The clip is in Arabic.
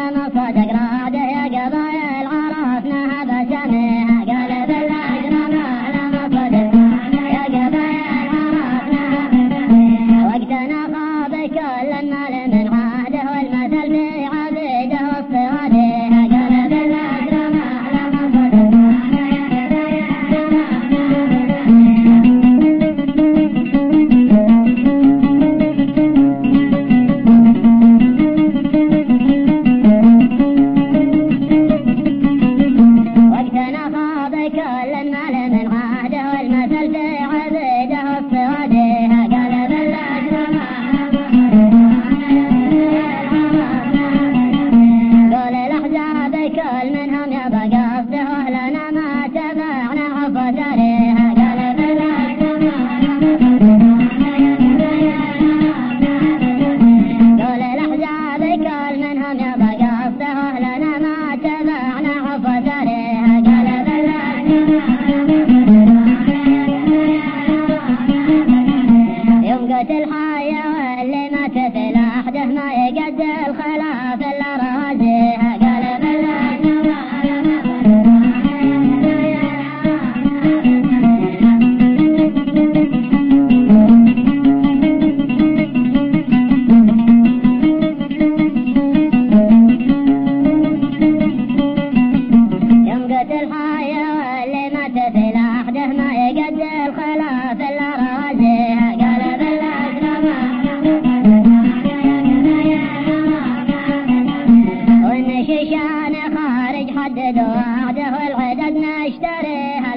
ಜಗನ್ನಾಥ ಜಗನ್ನಾಥ ما تبعنا الأحزاب كل منهم يبقى قصده لنا ما تبعنا عفت عليها قال يوم قتل حيا واللي مات في لحده ما يقد الخلاف إلا رازيها قتل حيا واللي مات في لحده ما يقد الخلاف الا رازيها قال وان شيشان خارج حدد وعده والعدد نشتريها